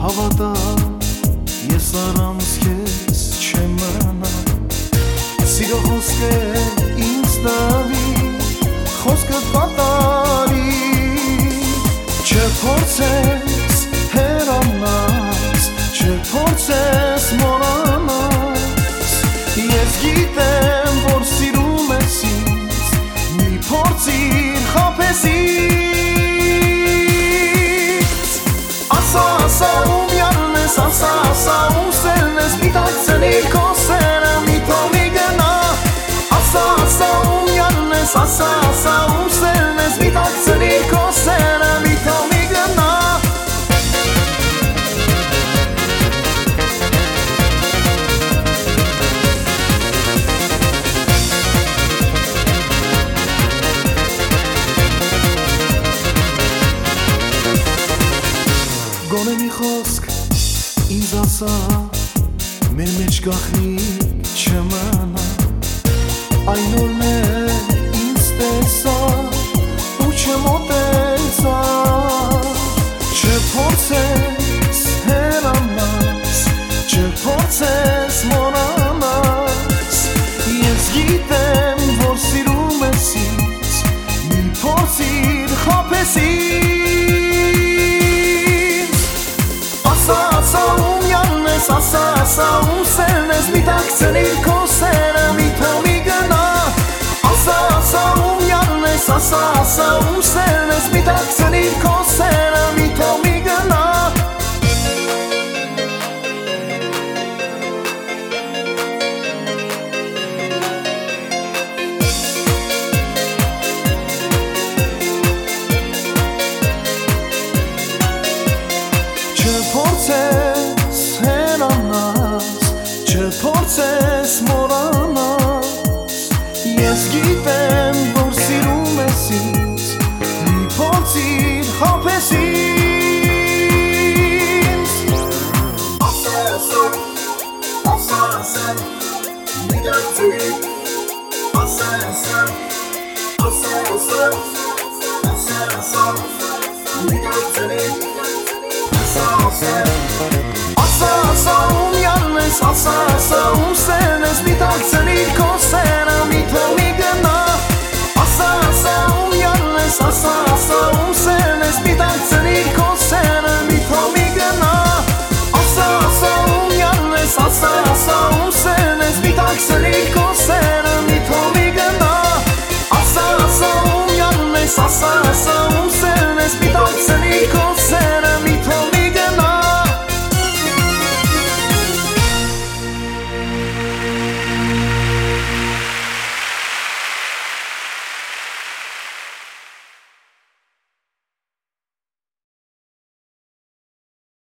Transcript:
հավատա ես առանց քեզ չեմ մնա Սիրո խոսքը ինձ տալի խոսքը պատալի Չփորձես հերանաս չփորձես մորանաս Ես գիտեմ ասա, ասա, ուսելն ես մի տակցնի քո սերը մի թողի գնա Գոնե մի խոսք ինձ ասա մեր մեջ գախնի չմնա այն օրն է ասա, ասա, ուսերն ես մի տակցնիր քո սերը մի թողի գնա Ասա, ասա, ում յանն ես, ասա, ասա, ուսերն ես փորձիր սասա ասա ուսեն ես մի տաքսերի կոսերը մի թոմի գնա ասա ասա ում յանն ես ասա ասա ուսեն ես մի տաքսերի կոսերը